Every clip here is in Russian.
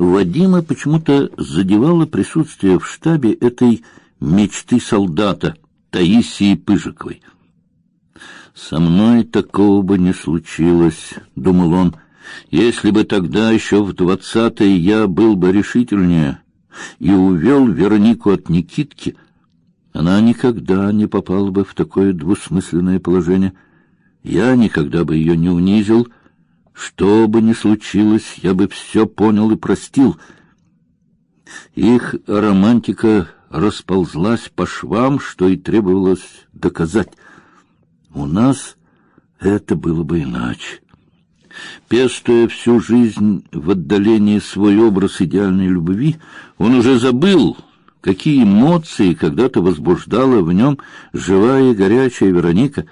Вадима почему-то задевало присутствие в штабе этой мечты солдата Таисии Пыжиковой. «Со мной такого бы не случилось», — думал он, — «если бы тогда еще в двадцатые я был бы решительнее и увел Веронику от Никитки, она никогда не попала бы в такое двусмысленное положение. Я никогда бы ее не унизил, что бы ни случилось, я бы все понял и простил». Их романтика расползлась по швам, что и требовалось доказать. У нас это было бы иначе. Пестуя всю жизнь в отдалении свой образ идеальной любви, он уже забыл, какие эмоции когда-то возбуждала в нем живая и горячая Вероника,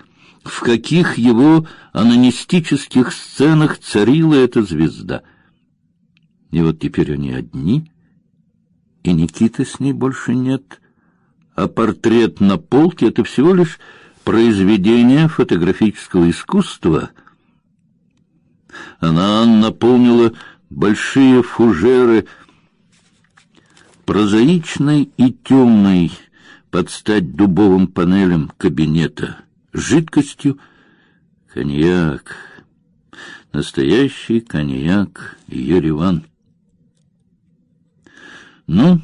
в каких его анонистических сценах царила эта звезда. И вот теперь они одни, и Никиты с ней больше нет, а портрет на полке — это всего лишь произведение фотографического искусства. Она наполнила большие фужеры прозаичной и темной под стать дубовым панелям кабинета жидкостью коньяк, настоящий коньяк Ереван. Ну,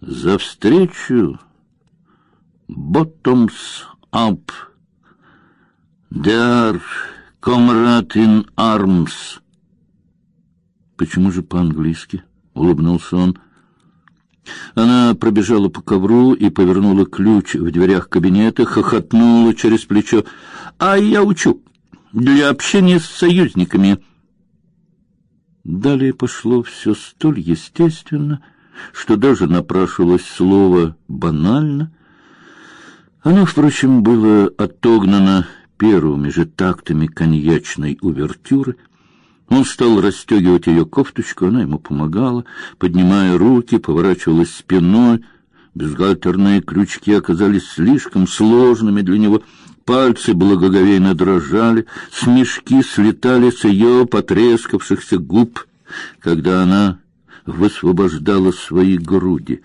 за встречу bottoms up. Are comrade in arms. Почему же по-английски? улыбнулся он. Она пробежала по ковру и повернула ключ в дверях кабинета, хохотнула через плечо. А я учу для общения с союзниками. Далее пошло все столь естественно, что даже напрашивалось слово банально. Оно, впрочем, было отогнано первыми же тактами коньячной увертюры. Он стал расстегивать ее кофточку, она ему помогала, поднимая руки, поворачивалась спиной. Бюстгальтерные крючки оказались слишком сложными для него. Пальцы благоговейно дрожали, смешки слетали с ее потрескавшихся губ, когда она высвобождала свои груди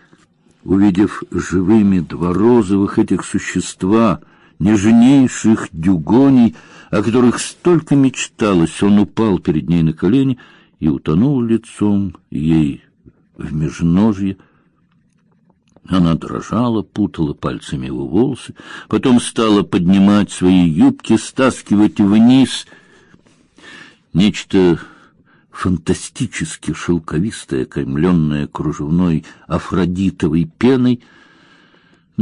увидев живыми два розовых этих существа, нежнейших дюгоней, о которых столько мечталось, он упал перед ней на колени и утонул лицом ей в межножье. Она дрожала, путала пальцами его волосы, потом стала поднимать свои юбки, стаскивать вниз. Нечто фантастически шелковистая, окаймленная кружевной афродитовой пеной.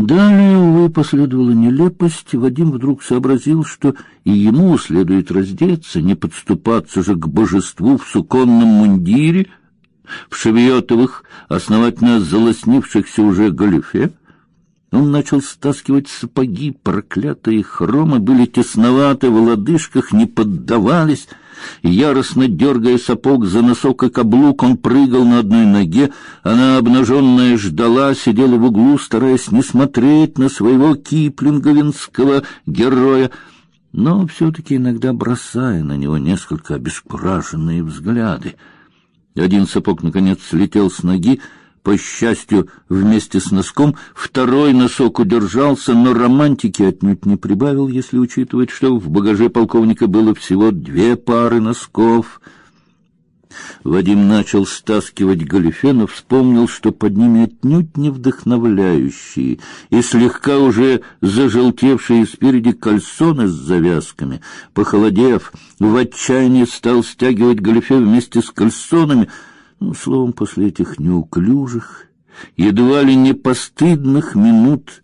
Далее, увы, последовала нелепость. Вадим вдруг сообразил, что и ему следует раздеться, не подступаться же к божеству в суконном мундире, в шевиотовых, основательно залоснившихся уже галифе. Он начал стаскивать сапоги, проклятые хромы были тесноваты, в лодыжках не поддавались — Яростно дергая сапог за носок и каблук, он прыгал на одной ноге. Она, обнаженная, ждала, сидела в углу, стараясь не смотреть на своего киплинговинского героя, но все-таки иногда бросая на него несколько обескураженные взгляды. Один сапог, наконец, слетел с ноги, по счастью, вместе с носком, второй носок удержался, но романтики отнюдь не прибавил, если учитывать, что в багаже полковника было всего две пары носков. Вадим начал стаскивать галифе, но вспомнил, что под ними отнюдь не вдохновляющие и слегка уже зажелтевшие спереди кальсоны с завязками. Похолодев, в отчаянии стал стягивать галифе вместе с кальсонами — ну, словом, после этих неуклюжих, едва ли не постыдных минут,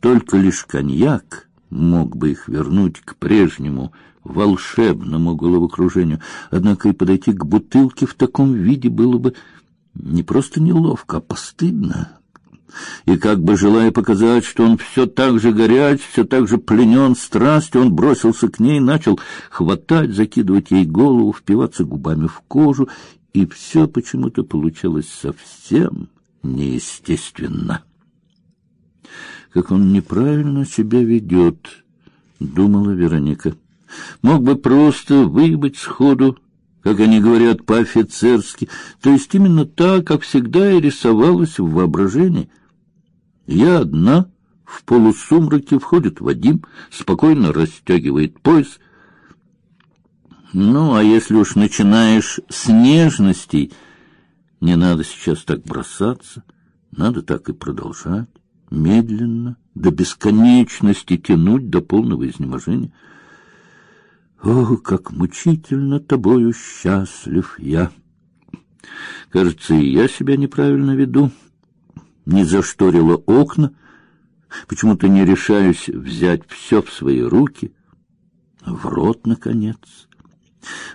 только лишь коньяк мог бы их вернуть к прежнему волшебному головокружению. Однако и подойти к бутылке в таком виде было бы не просто неловко, а постыдно. И как бы желая показать, что он все так же горяч, все так же пленен страстью, он бросился к ней, начал хватать, закидывать ей голову, впиваться губами в кожу и все почему-то получалось совсем неестественно. Как он неправильно себя ведет, думала Вероника. Мог бы просто выебать сходу, как они говорят по-офицерски, то есть именно так, как всегда и рисовалось в воображении. Я одна, в полусумраке входит Вадим, спокойно расстегивает пояс. Ну, а если уж начинаешь с нежностей, не надо сейчас так бросаться, надо так и продолжать, медленно, до бесконечности тянуть до полного изнеможения. О, как мучительно тобою счастлив я! Кажется, и я себя неправильно веду. Не зашторила окна, почему-то не решаюсь взять все в свои руки. В рот, наконец.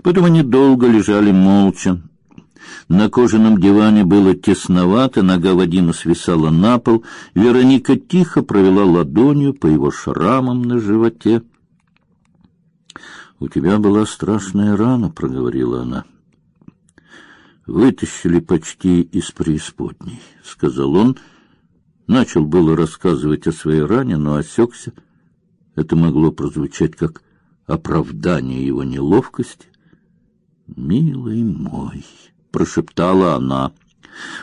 Потом они долго лежали молча. На кожаном диване было тесновато, нога Вадима свисала на пол. Вероника тихо провела ладонью по его шрамам на животе. У тебя была страшная рана, проговорила она. Вытащили почти из преисподней, сказал он. Начал было рассказывать о своей ране, но осекся. Это могло прозвучать как оправдание его неловкости. Милый мой, прошептала она.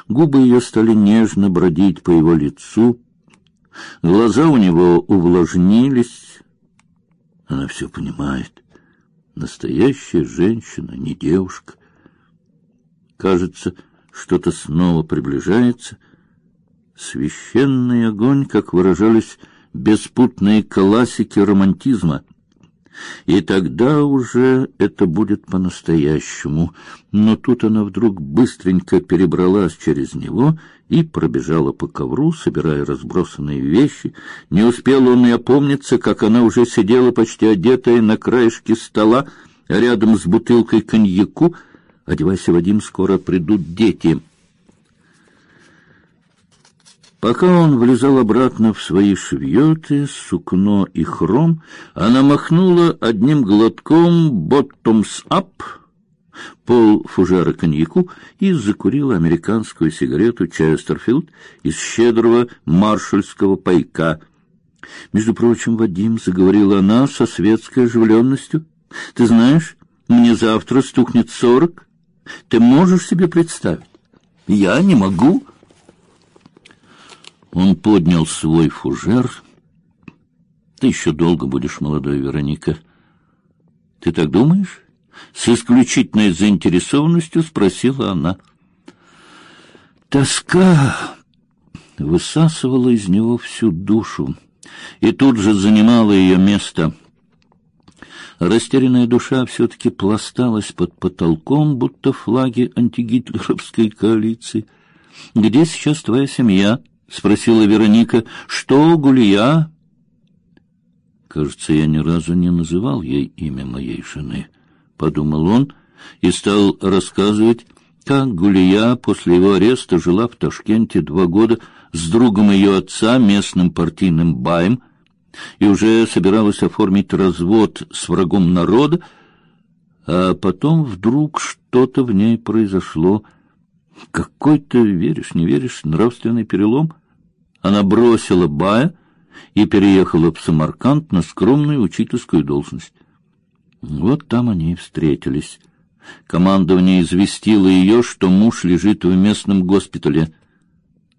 Губы ее стали нежно бродить по его лицу. Глаза у него увлажнились. Она все понимает. Настоящая женщина, не девушка. Кажется, что-то снова приближается. Священный огонь, как выражались беспутные классики романтизма. И тогда уже это будет по-настоящему. Но тут она вдруг быстренько перебралась через него и пробежала по ковру, собирая разбросанные вещи. Не успел он и опомниться, как она уже сидела почти одетая на краешке стола, рядом с бутылкой коньяку. «Одевайся, Вадим, скоро придут дети». Пока он влезал обратно в свои швьоты, сукно и хром, она махнула одним глотком «Bottoms up» пол фужера коньяку и закурила американскую сигарету Честерфилд из щедрого маршальского пайка. Между прочим, Вадим заговорила она со светской оживленностью. Ты знаешь, мне завтра стукнет сорок. Ты можешь себе представить? Я не могу. Он поднял свой фужер. Ты еще долго будешь молодой, Вероника. Ты так думаешь? С исключительной заинтересованностью спросила она. Тоска высасывала из него всю душу и тут же занимала ее место. Растерянная душа все-таки пласталась под потолком, будто флаги антигитлеровской коалиции. «Где сейчас твоя семья?» — спросила Вероника. «Что, Гулия?» Кажется, я ни разу не называл ей имя моей жены подумал он и стал рассказывать, как Гулия после его ареста жила в Ташкенте два года с другом ее отца, местным партийным баем, и уже собиралась оформить развод с врагом народа, а потом вдруг что-то в ней произошло. Какой-то, веришь, не веришь, нравственный перелом. Она бросила бая и переехала в Самарканд на скромную учительскую должность. Вот там они и встретились. Командование известило ее, что муж лежит в местном госпитале.